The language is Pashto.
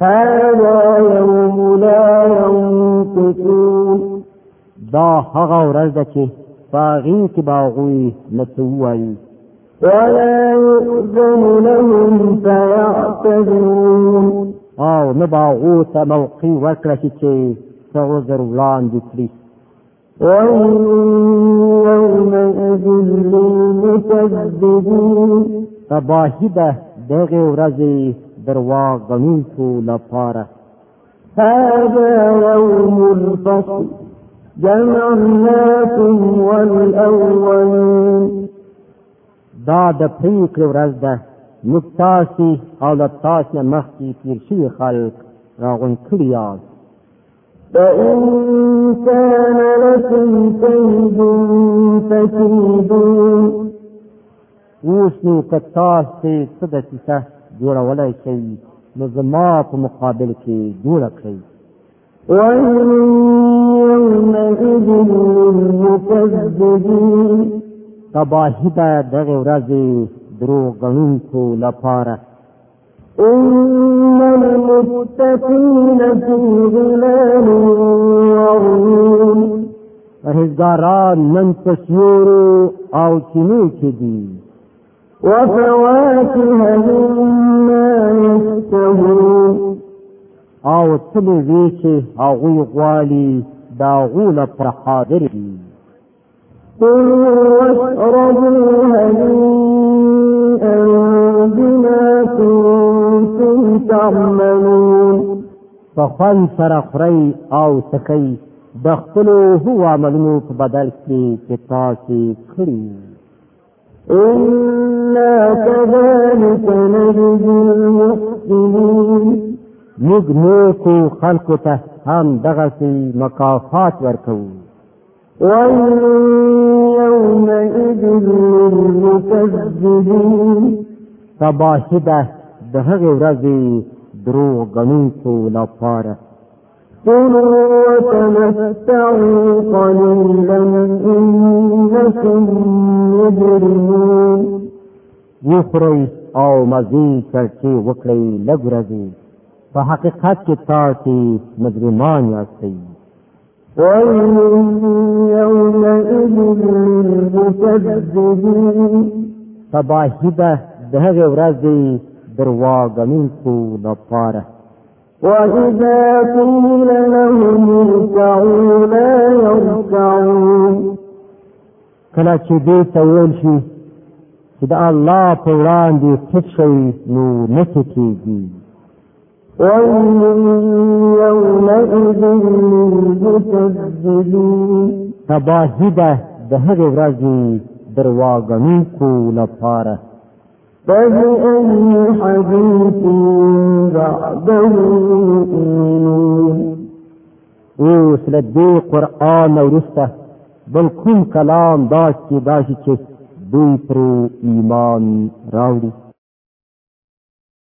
هذا يوم لا ينطقون دا هغه ورځ ده چې باغی کې باغوي نتوایي ولا يؤذن لهم فيعتذرون او نه باغو ته موقع ورکړه چې څه عذر وړاندې کړي يومئذ للمكذبين تباهي ده دغه ورځې درواغ غنونکو لپاره هذا يوم الفصل جمعناكم والأولين دا د پریکړې ورځ ده موږ تاسو او له تاسو نه مخکې تیر شوي خلک راغون کړي یاست فإن كان لكم كيد فكيدون اوس نو که تاسو څه دسیسه جوړولای شي نو زما په مقابل کې جوړ کړئ تباهی دا دغه ورځې دروغونکو لپاره ان المتقین فی ظلال ورون پرهیزګاران نن په سیورو او چینو کې دي وفواكه مما يشتهون او تلو ویچه آغوی غوالی داغول پر حاضر دی قلوا واشربوا هنيئا بما كنتم تعملون فخوان سره خورئ او سکئ د خپلو هو عملونو په بدل کې چې تاسې کړي إنا كذلك نجزي المحسنين موږ نیکو خلکو ته هم دغسې مکافات ورکوو ويل يومئذ للمكذبين تباهي ده د هغې ورځې دروغ ګڼونکو لپاره كلوا وتمتعوا قليلا إنكم مجرمون وخورئ او مزي چرچې وکړئ لږ ورځې په حقیقت کې تاسو مجرمان یاستئ ويل يومئذ للمكذبين تباهي ده دهغه ورځې درواغمونکو لپاره وإذا قيل لهم اركعوا لا يركعون کله چې دې تویل شي چې د الله په وړاندې ټیټ شي نو نه کېږي يومئذ للمكذبين تباهي ده د هغې ورځې درواغنونکو لپاره فبأي حديث بعده يؤمنون اوس له دې قرآن وروسته بل کوم کلام داسې داسې چې دوی پرې ایمان راوړي